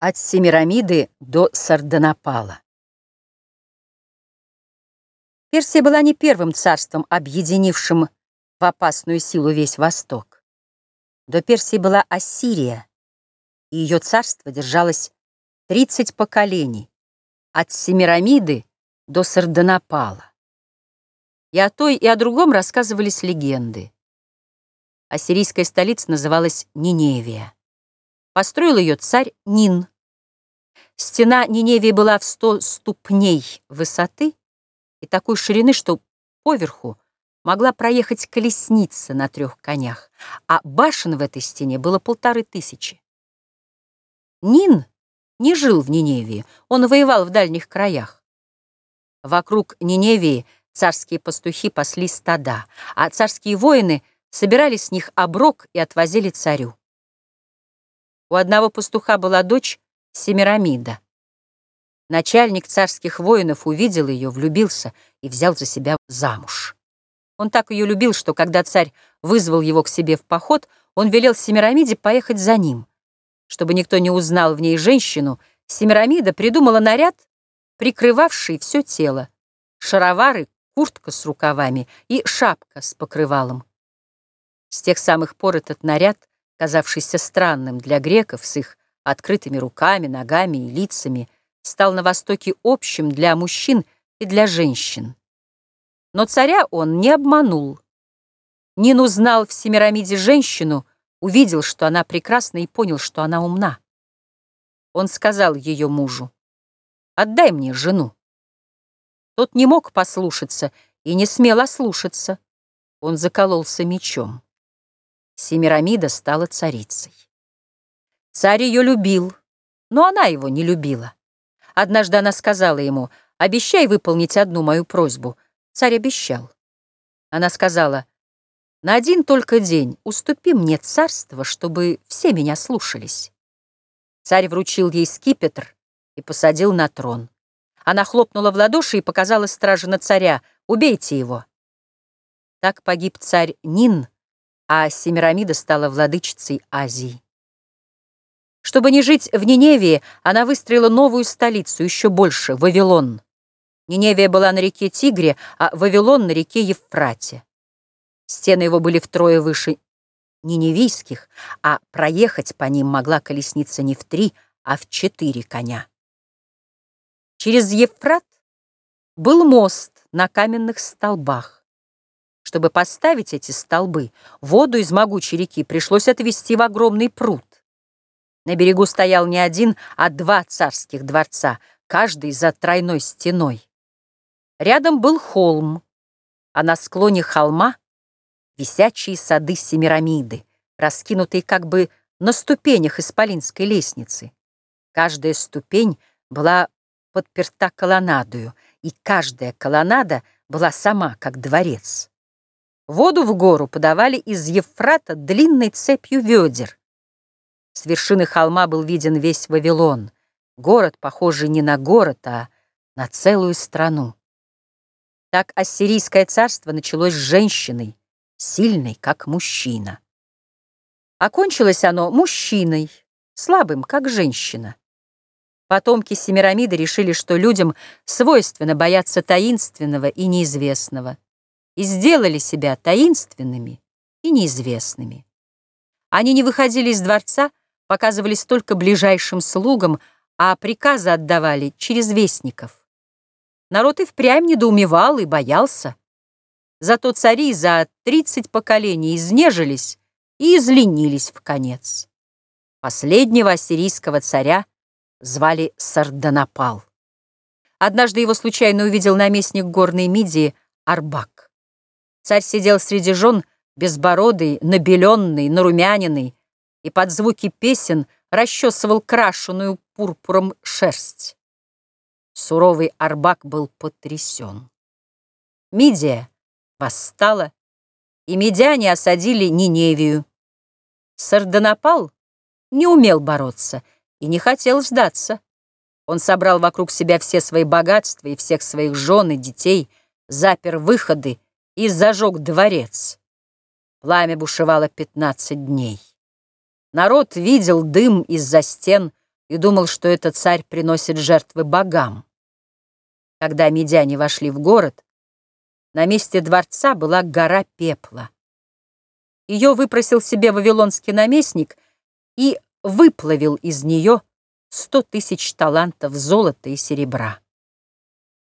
От Семирамиды до Сардонапала. Персия была не первым царством, объединившим в опасную силу весь Восток. До Персии была Ассирия, и ее царство держалось 30 поколений, от Семирамиды до Сардонапала. И о той, и о другом рассказывались легенды. Ассирийская столица называлась Ниневия. Построил ее царь Нин. Стена Ниневии была в сто ступней высоты и такой ширины, что поверху могла проехать колесница на трех конях, а башен в этой стене было полторы тысячи. Нин не жил в Ниневии, он воевал в дальних краях. Вокруг Ниневии царские пастухи пасли стада, а царские воины собирали с них оброк и отвозили царю. У одного пастуха была дочь Семирамида. Начальник царских воинов увидел ее, влюбился и взял за себя замуж. Он так ее любил, что когда царь вызвал его к себе в поход, он велел Семирамиде поехать за ним. Чтобы никто не узнал в ней женщину, Семирамида придумала наряд, прикрывавший все тело. Шаровары, куртка с рукавами и шапка с покрывалом. С тех самых пор этот наряд казавшийся странным для греков с их открытыми руками, ногами и лицами, стал на Востоке общим для мужчин и для женщин. Но царя он не обманул. Нин узнал в Семирамиде женщину, увидел, что она прекрасна, и понял, что она умна. Он сказал ее мужу, «Отдай мне жену». Тот не мог послушаться и не смел ослушаться. Он закололся мечом. Семирамида стала царицей. Царь ее любил, но она его не любила. Однажды она сказала ему, «Обещай выполнить одну мою просьбу». Царь обещал. Она сказала, «На один только день уступи мне царство, чтобы все меня слушались». Царь вручил ей скипетр и посадил на трон. Она хлопнула в ладоши и показала страже на царя, «Убейте его». Так погиб царь Нин, а Семирамида стала владычицей Азии. Чтобы не жить в Ниневии, она выстроила новую столицу, еще больше, Вавилон. Ниневия была на реке Тигре, а Вавилон на реке Евфрате. Стены его были втрое выше ниневийских, а проехать по ним могла колесница не в три, а в четыре коня. Через Евфрат был мост на каменных столбах. Чтобы поставить эти столбы, воду из могучей реки пришлось отвести в огромный пруд. На берегу стоял не один, а два царских дворца, каждый за тройной стеной. Рядом был холм, а на склоне холма — висячие сады Семирамиды, раскинутые как бы на ступенях исполинской лестницы. Каждая ступень была подперта колоннадою, и каждая колоннада была сама как дворец. Воду в гору подавали из Евфрата длинной цепью ведер. С вершины холма был виден весь Вавилон, город, похожий не на город, а на целую страну. Так ассирийское царство началось с женщиной, сильной, как мужчина. Окончилось оно мужчиной, слабым, как женщина. Потомки Семирамиды решили, что людям свойственно бояться таинственного и неизвестного и сделали себя таинственными и неизвестными. Они не выходили из дворца, показывались только ближайшим слугам, а приказы отдавали через вестников. Народ и впрямь недоумевал и боялся. Зато цари за тридцать поколений изнежились и изленились в конец. Последнего ассирийского царя звали Сардонапал. Однажды его случайно увидел наместник горной Мидии Арбак. Царь сидел среди жен, безбородый, набеленный, нарумяненный, и под звуки песен расчесывал крашеную пурпуром шерсть. Суровый Арбак был потрясен. Мидия восстала, и медяне осадили Ниневию. Сардонапал не умел бороться и не хотел сдаться. Он собрал вокруг себя все свои богатства и всех своих жен и детей, запер выходы и зажег дворец. Пламя бушевало пятнадцать дней. Народ видел дым из-за стен, и думал, что этот царь приносит жертвы богам. Когда медяне вошли в город, на месте дворца была гора пепла. Ее выпросил себе вавилонский наместник и выплавил из нее сто тысяч талантов золота и серебра.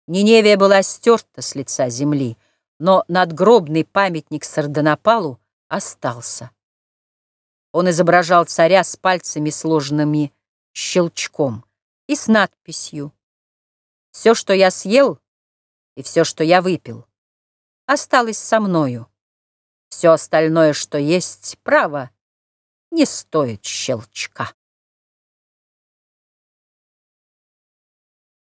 Ниневия была стерта с лица земли, но надгробный памятник Сардонапалу остался. Он изображал царя с пальцами сложенными щелчком и с надписью «Все, что я съел, и все, что я выпил, осталось со мною. Все остальное, что есть, право, не стоит щелчка».